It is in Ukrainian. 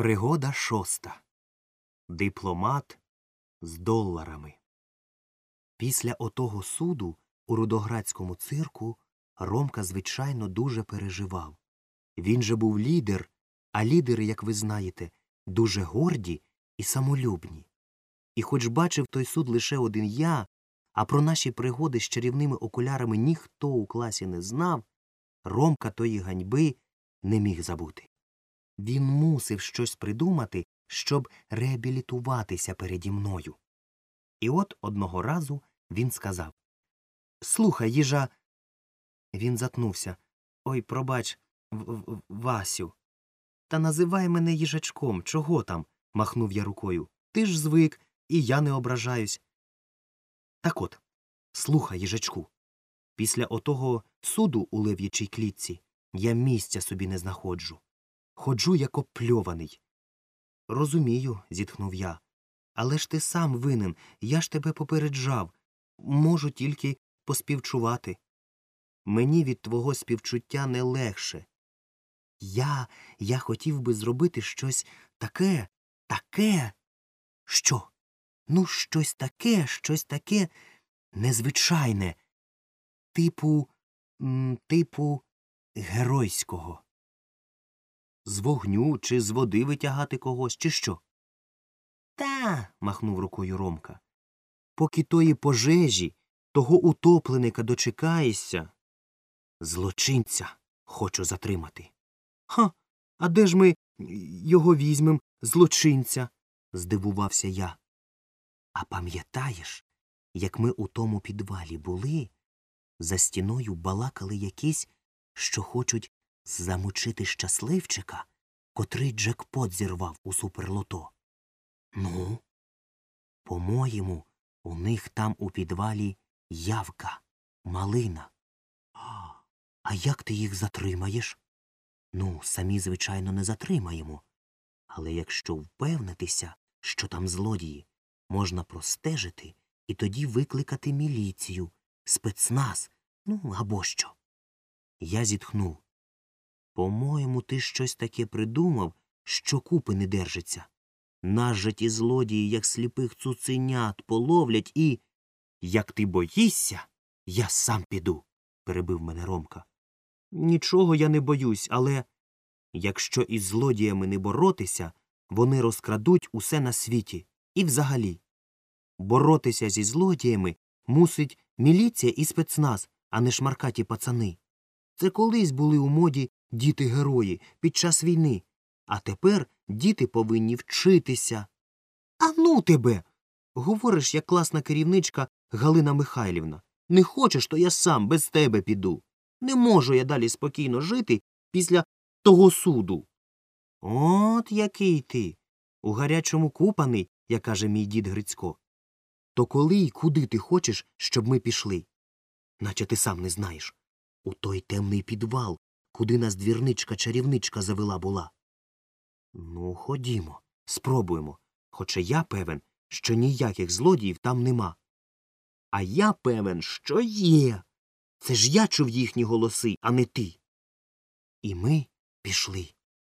Пригода шоста. Дипломат з доларами. Після отого суду у Рудоградському цирку Ромка, звичайно, дуже переживав. Він же був лідер, а лідери, як ви знаєте, дуже горді і самолюбні. І хоч бачив той суд лише один я, а про наші пригоди з чарівними окулярами ніхто у класі не знав, Ромка тої ганьби не міг забути. Він мусив щось придумати, щоб реабілітуватися переді мною. І от одного разу він сказав Слухай, їжа. Він затнувся. Ой, пробач, В- В- Васю. Та називай мене їжачком. Чого там? махнув я рукою. Ти ж звик, і я не ображаюсь. Так от, слухай, їжачку. Після отого суду у лев'ячій клітці я місця собі не знаходжу. Ходжу як опльований. Розумію, зітхнув я. Але ж ти сам винен, я ж тебе попереджав. Можу тільки поспівчувати. Мені від твого співчуття не легше. Я, я хотів би зробити щось таке, таке. Що? Ну, щось таке, щось таке незвичайне. Типу, типу, геройського. З вогню чи з води витягати когось, чи що? Та. махнув рукою Ромка. Поки тої пожежі, того утопленика дочекаєшся. Злочинця хочу затримати. Ха, а де ж ми його візьмем, злочинця? здивувався я. А пам'ятаєш, як ми у тому підвалі були, за стіною балакали якісь, що хочуть замучити щасливчика, котрий джекпот зірвав у суперлото. Ну, по-моєму, у них там у підвалі явка, малина. А, як ти їх затримаєш? Ну, самі, звичайно, не затримаємо. Але якщо впевнитися, що там злодії, можна простежити і тоді викликати міліцію, спецназ, ну або що. Я зітхнув. По-моєму, ти щось таке придумав, що купи не держиться. Нас же ті злодії, як сліпих цуценят, половлять і. Як ти боїшся, я сам піду, перебив мене Ромка. Нічого я не боюсь, але якщо із злодіями не боротися, вони розкрадуть усе на світі і взагалі. Боротися зі злодіями мусить міліція і спецназ, а не шмаркаті пацани. Це колись були у моді діти герої під час війни, а тепер діти повинні вчитися. А ну тебе. Говориш, як класна керівничка Галина Михайлівна. Не хочеш, то я сам без тебе піду. Не можу я далі спокійно жити після того суду. От який ти. У гарячому купаний, як каже мій дід Грицько. То коли й куди ти хочеш, щоб ми пішли? Наче ти сам не знаєш. У той темний підвал, куди нас двірничка чарівничка завела була. Ну, ходімо, спробуємо. Хоча я певен, що ніяких злодіїв там нема. А я певен, що є. Це ж я чув їхні голоси, а не ти. І ми пішли.